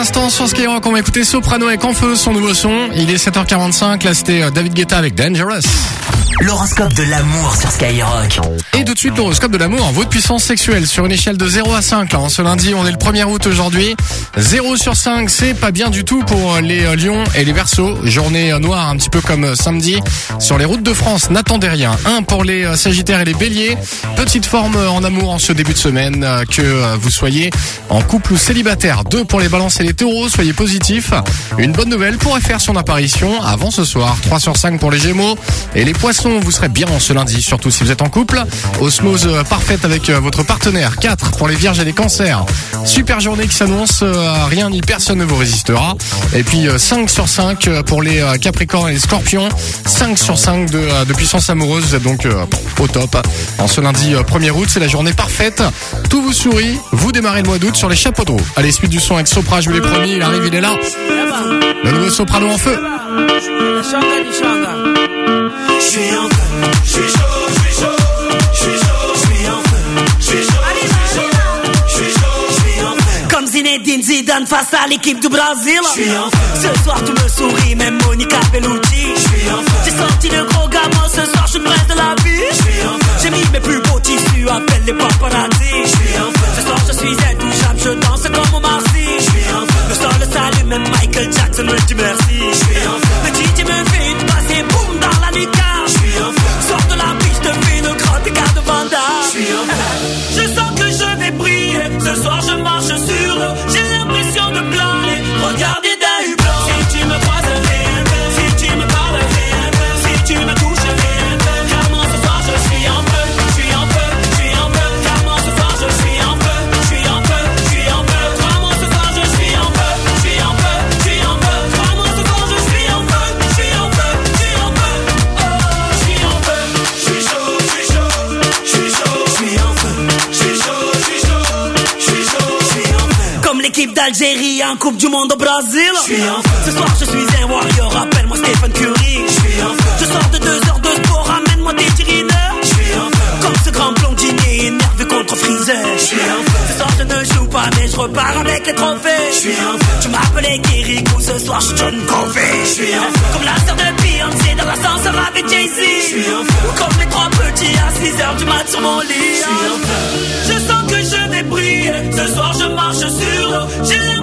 instant sur Skyrock, on va écouter Soprano avec En son nouveau son. Il est 7h45, là c'était euh, David Guetta avec Dangerous. L'horoscope de l'amour sur Skyrock. Et tout de suite l'horoscope de l'amour, votre puissance sexuelle sur une échelle de 0 à 5. Là, ce lundi, on est le 1er août aujourd'hui. 0 sur 5, c'est pas bien du tout pour les euh, lions et les versos. Journée euh, noire, un petit peu comme samedi. Sur les routes de France, n'attendez rien. 1 pour les sagittaires et les béliers. Petite forme en amour en ce début de semaine, que vous soyez en couple ou célibataire. 2 pour les balances et les taureaux, soyez positifs. Une bonne nouvelle pourrait faire son apparition avant ce soir. 3 sur 5 pour les gémeaux et les poissons vous serez bien ce lundi, surtout si vous êtes en couple. Osmose euh, parfaite avec euh, votre partenaire. 4 pour les vierges et les cancers. Super journée qui s'annonce, euh, rien ni personne ne vous résistera. Et puis 5 sur 5 pour les capricornes et les scorpions. 5 sur 5 de, de puissance amoureuse, vous êtes donc au top. En ce lundi 1er août, c'est la journée parfaite. Tout vous sourit, vous démarrez le mois d'août sur les chapeaux de roue. Allez, suite du son avec Sopra, je vous l'ai promis, il arrive, il est là. Le nouveau soprano en feu. Je suis en feu, je suis chaud, je suis chaud, je suis chaud, je suis en feu, je suis chaud, je suis chaud, je suis en feu. Comme Zinedine Zidane face à l'équipe du Brésil. Je suis en feu. Ce soir tu me souris, même Monica Bellucci. Je suis en feu. J'ai sorti le gros D'Algérie en Coupe du Monde au Brésil. Feu. Ce soir je suis un warrior, appelle-moi Stephen Curry. Je feu. Sors de deux heures de sport, ramène-moi des tirineurs. Je suis en feu. Comme ce grand blondinier énervé contre Freezer. Je suis en feu. Ce soir je ne joue pas, mais je repars avec les trophées. Je suis en feu. Tu m'appelais Kirikou, ce soir je John Covey. Je suis en feu. Comme la sœur de Beyoncé dans l'ascenseur avec Jay-Z. Je suis en feu. Comme les trois petits à 6 heures du mat sur mon lit. Feu. Je sens que je vais briller. Ce soir je marche sur Je